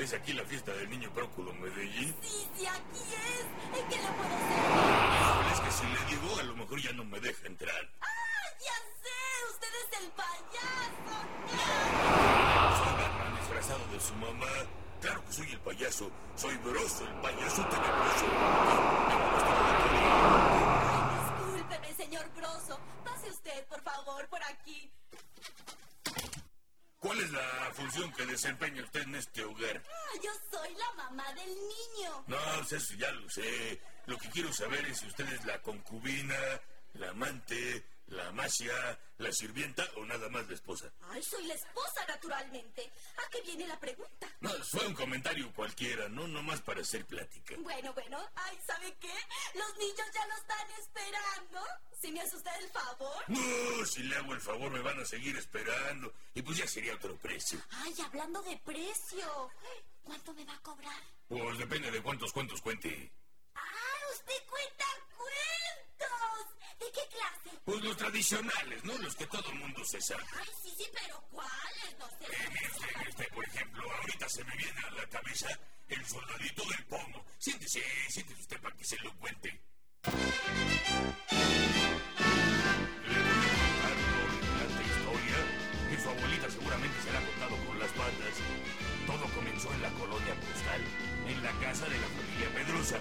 ¿Es aquí la fiesta del niño Próculo Medellín? Sí, sí, aquí es. ¿En qué le puedo hacer? es que si le digo, a lo mejor ya no me deja entrar. ¡Ah, ya sé! ¡Usted es el payaso! Soy Batman disfrazado de su mamá. Claro que soy el payaso. Soy Broso, el payaso tenebroso. Función que desempeña usted en este hogar? Ah, yo soy la mamá del niño. No, pues eso ya lo sé. Lo que quiero saber es si usted es la concubina, la amante, la amasia, la sirvienta o nada más la esposa. Ay, soy la esposa, naturalmente. ¿A qué viene la pregunta? No, fue un comentario cualquiera, no nomás para hacer plática. Bueno, bueno. Ay, ¿sabe qué? Los niños ya lo están esperando. ¿Si me hace usted el favor? No, si le hago el favor me van a seguir esperando. Y pues ya sería otro precio. Ay, hablando de precio. ¿Cuánto me va a cobrar? Pues depende de cuántos cuentos cuente. ¡Ah, usted cuenta cuentos! ¿De qué clase? Pues los tradicionales, ¿no? Los que todo el mundo se sabe. Ay, sí, sí, pero ¿cuáles? No sé. En este, en este, por ejemplo, ahorita se me viene a la cabeza el soldadito del pomo. Siéntese, siéntese usted para que se lo cuente. Le voy a contar una relevante historia que su abuelita seguramente se la ha contado con las patas. Todo comenzó en la colonia postal, en la casa de la familia Pedrosa.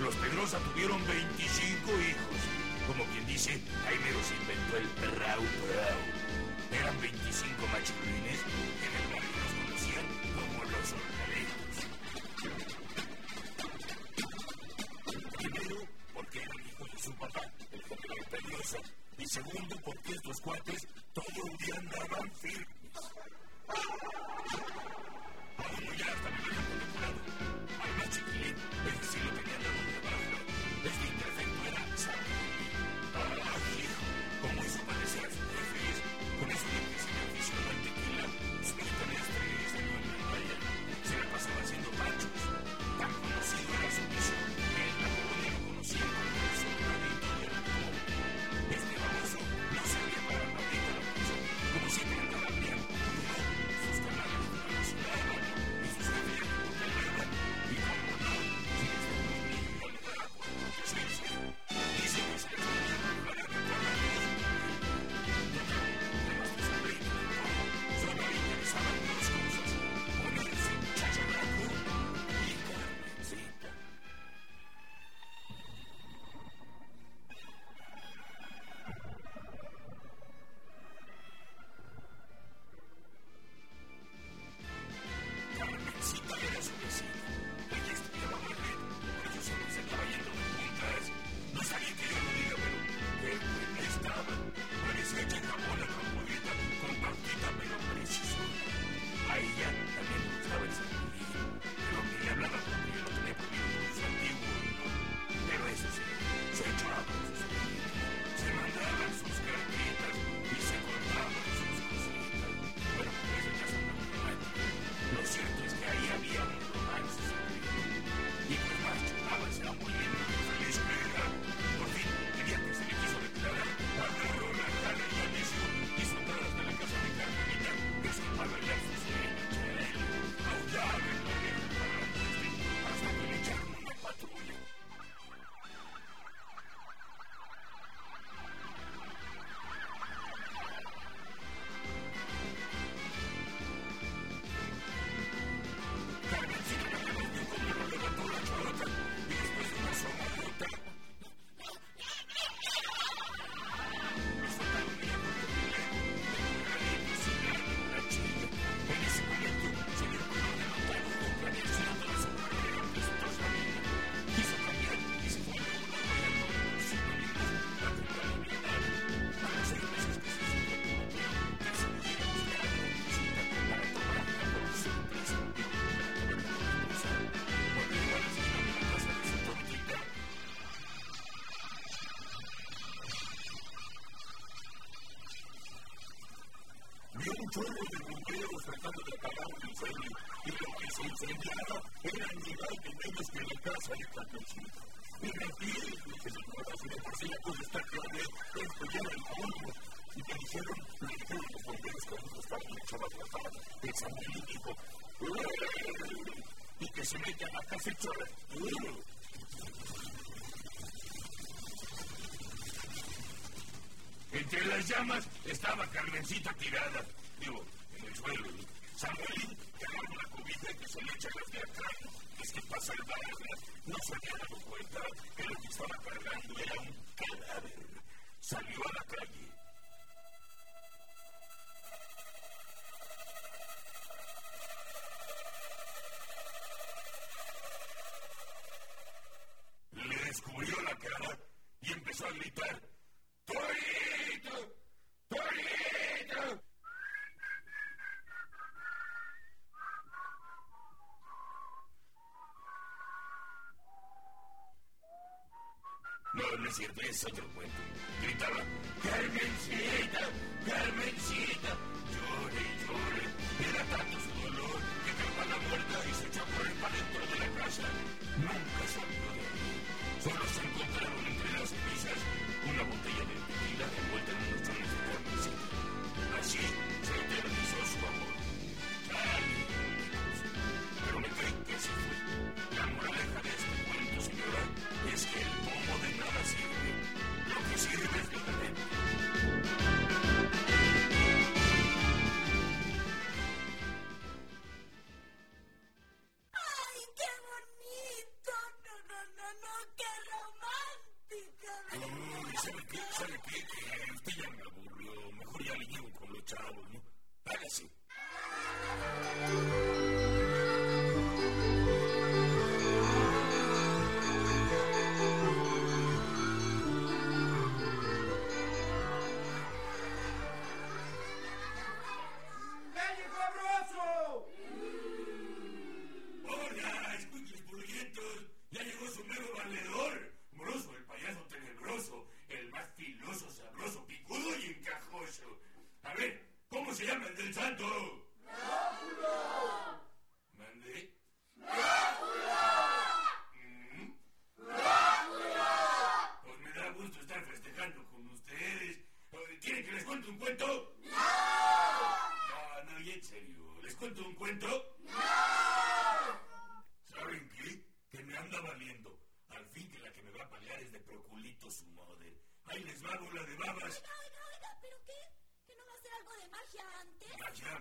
Los Pedrosa tuvieron 25 hijos. Como quien dice, ahí mero inventó el perrau perrau. Eran 25 machirrines que en el barrio los conocían como los organelitos. Primero, porque eran hijos de su papá, el general Pedrosa. Y segundo, porque estos cuates un chorro de bomberos tratando de apagar un incendio y lo que se incendiaba eran ni más ni menos que la casa de Carlosito. Mira, aquí lo que se mueve así de por sí la cosa está clara es que ya el polvo y me dijeron, me dijeron los bomberos que ellos estaban en de la tarde, el Samuel dijo, y que se mete a la casa el chorro, Entre las llamas estaba Carmencita tirada digo, en el suelo. Samuelín quedaba una cobija que se le echa de atrás. Es que para salvarla no se había dado cuenta que lo que estaba cargando era un cadáver. Salió a la calle. Le descubrió la cara y empezó a gritar. ¡Torito! ¡Torito! No, no es cierto, es otro cuento. Gritaba,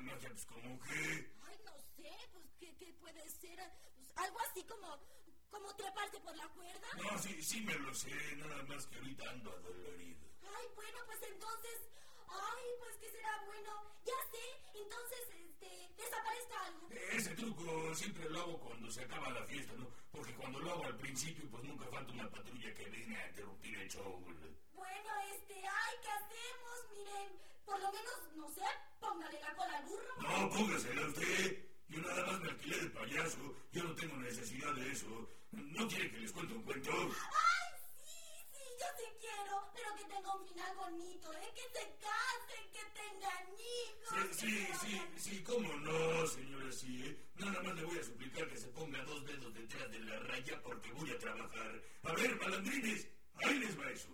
Magia, pues como que... Ay, no sé, pues, ¿qué, qué puede ser? Pues, algo así como, como treparse por la cuerda. No, sí, sí me lo sé, nada más que ahorita ando adolorido. Ay, bueno, pues entonces, ay, pues ¿qué será bueno? Ya sé, entonces, este, desaparezca algo. Ese truco siempre lo hago cuando se acaba la fiesta, ¿no? Porque cuando lo hago al principio, pues nunca falta una patrulla que venga a interrumpir el show. Bueno, este, ay, ¿qué hacemos? Miren, por lo menos, no sé, póngale la cola al burro. No, póngasela usted. Yo nada más me alquilé de payaso. Yo no tengo necesidad de eso. ¿No quiere que les cuente un cuento? Ay, sí, sí, yo sí quiero, pero que tenga un final bonito, ¿eh? Que se casen, que tengan hijos. Sí, sí, sí, sí, cómo no, señora, sí, ¿eh? Nada más le voy a suplicar que se ponga dos dedos detrás de la raya porque voy a trabajar. A ver, malandrines, ahí les va eso.